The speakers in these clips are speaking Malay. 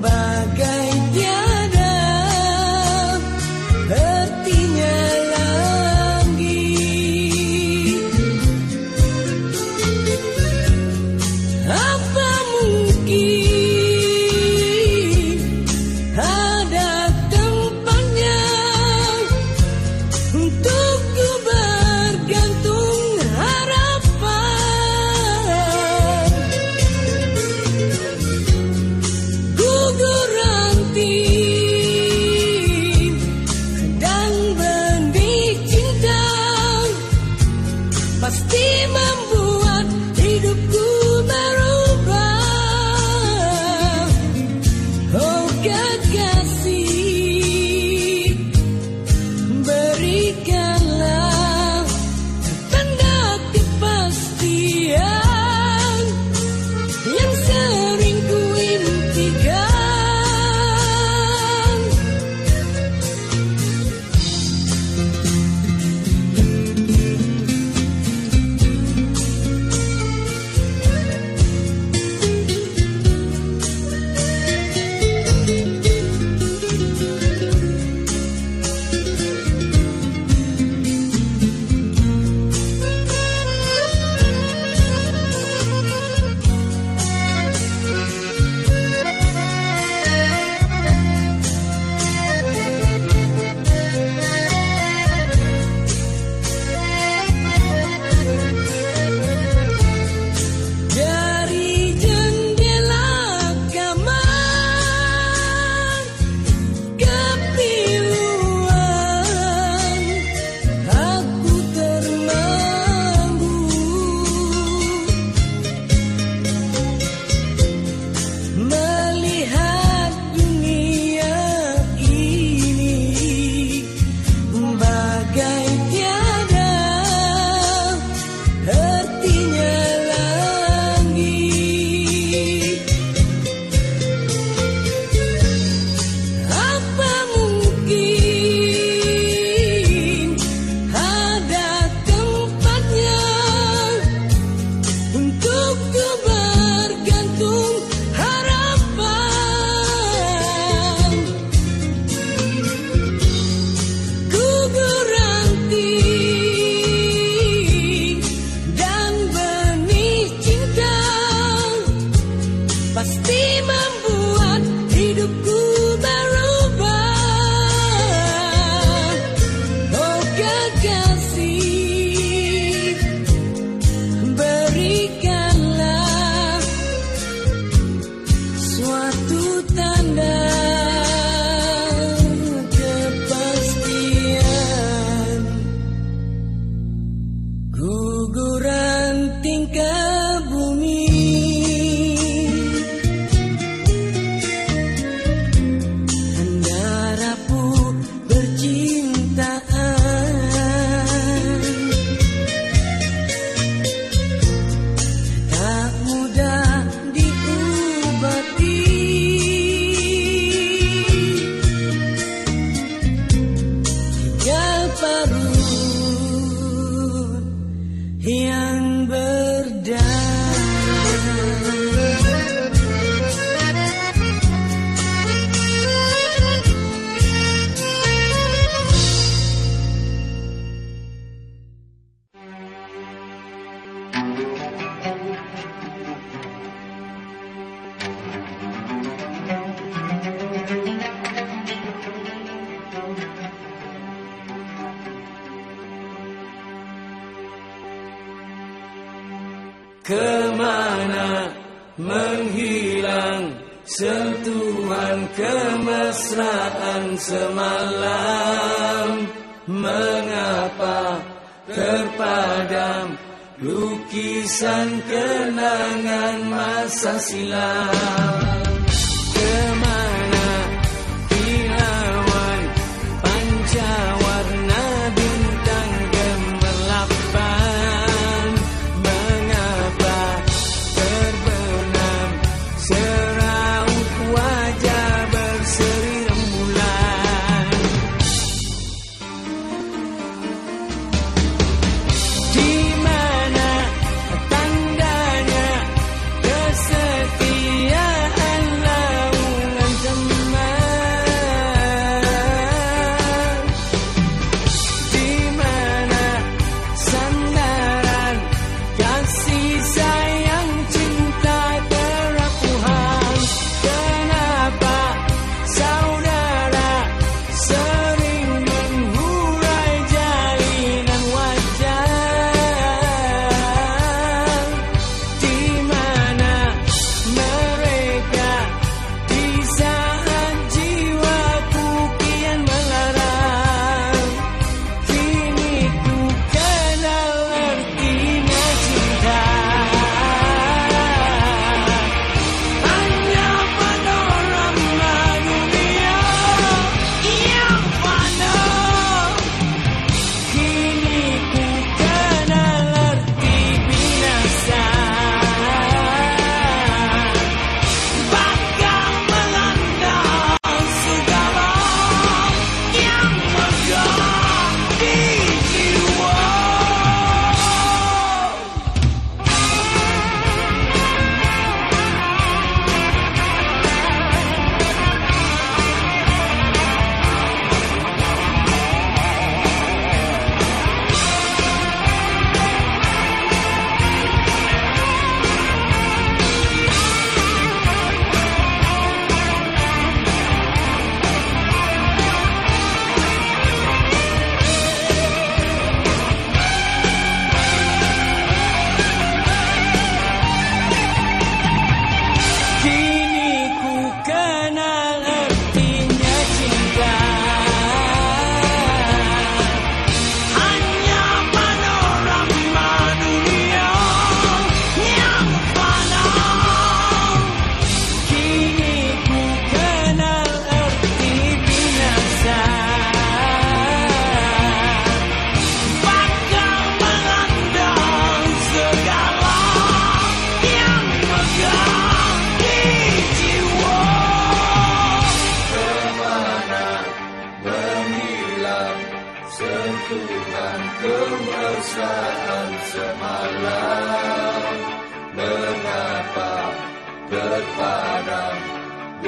Bye. semangat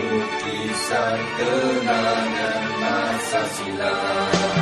lukisan kenangan masa silam.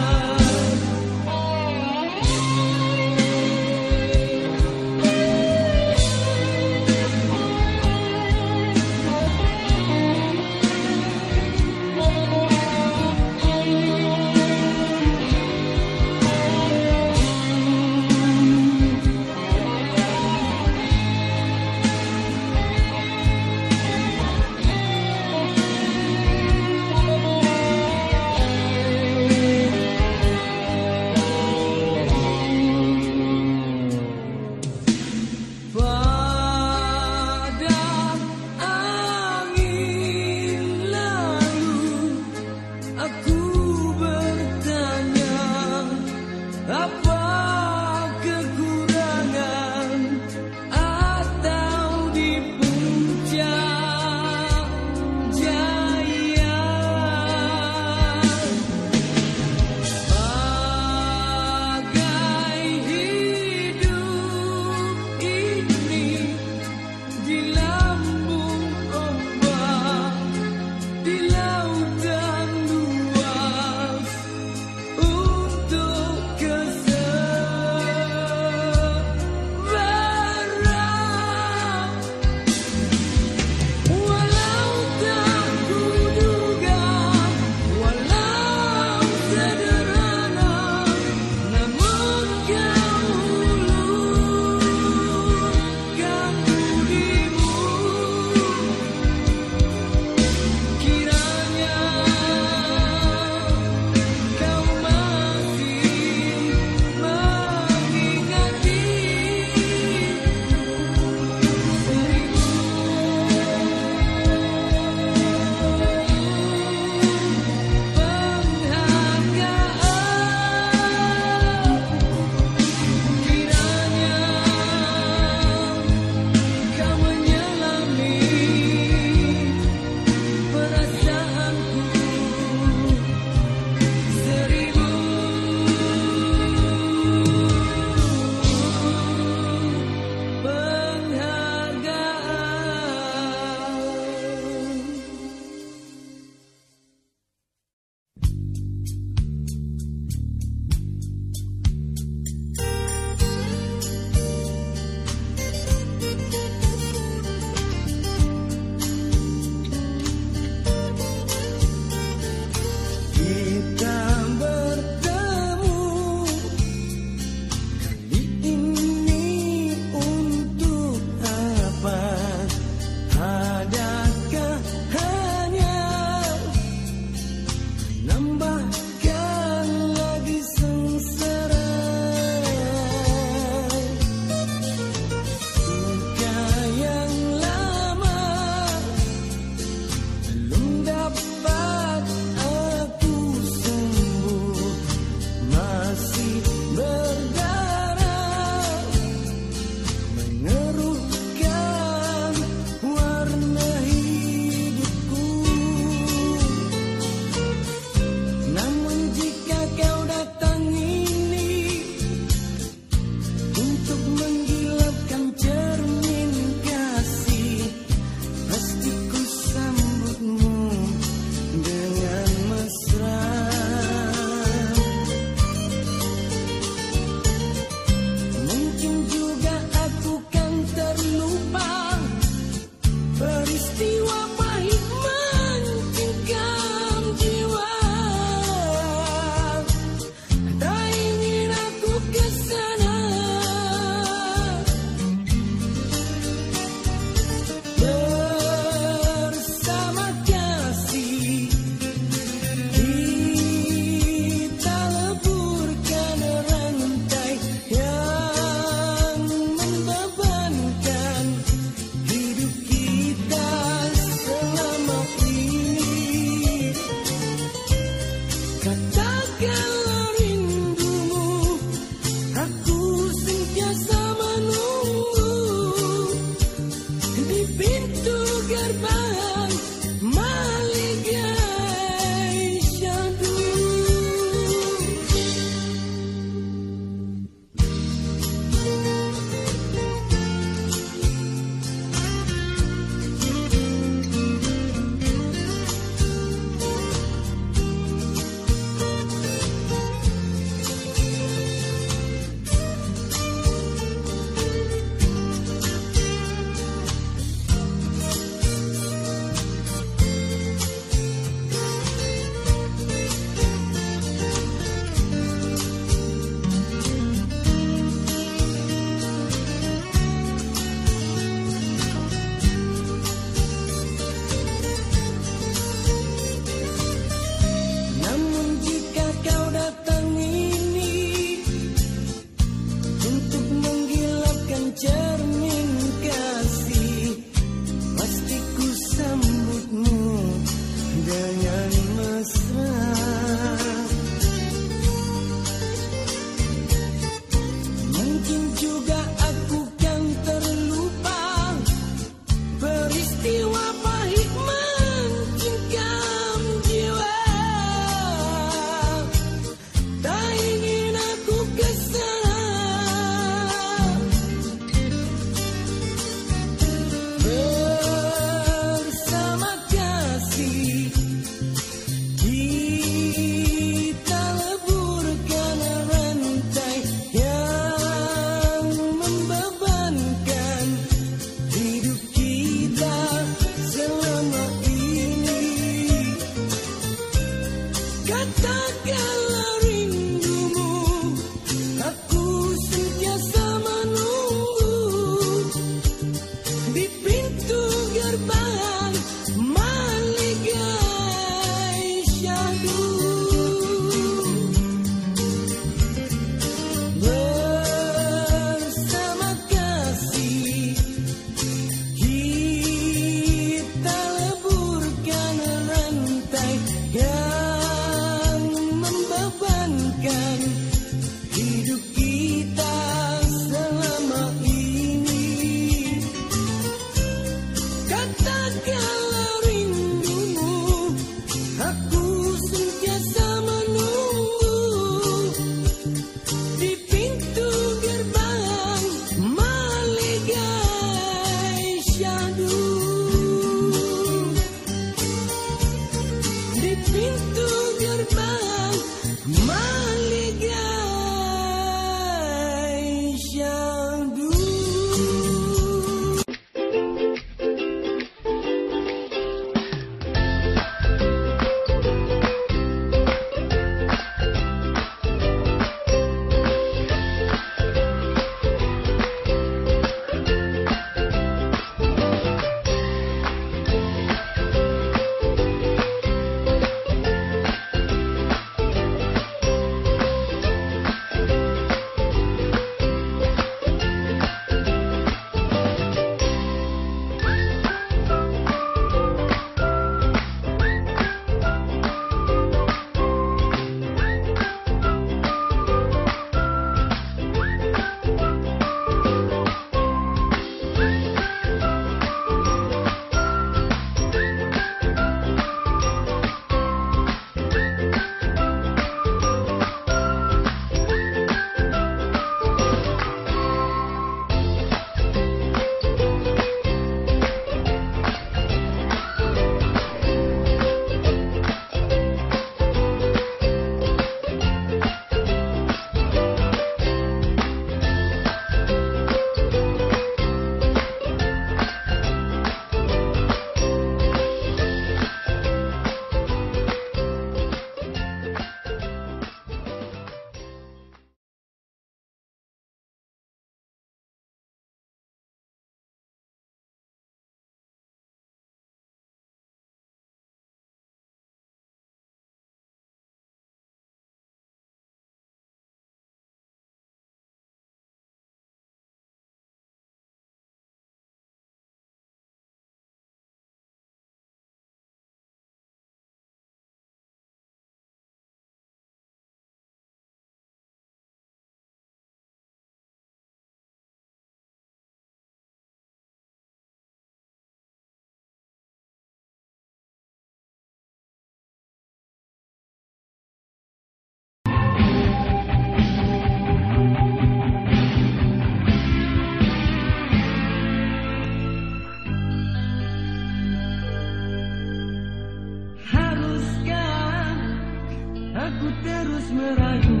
merayu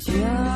家。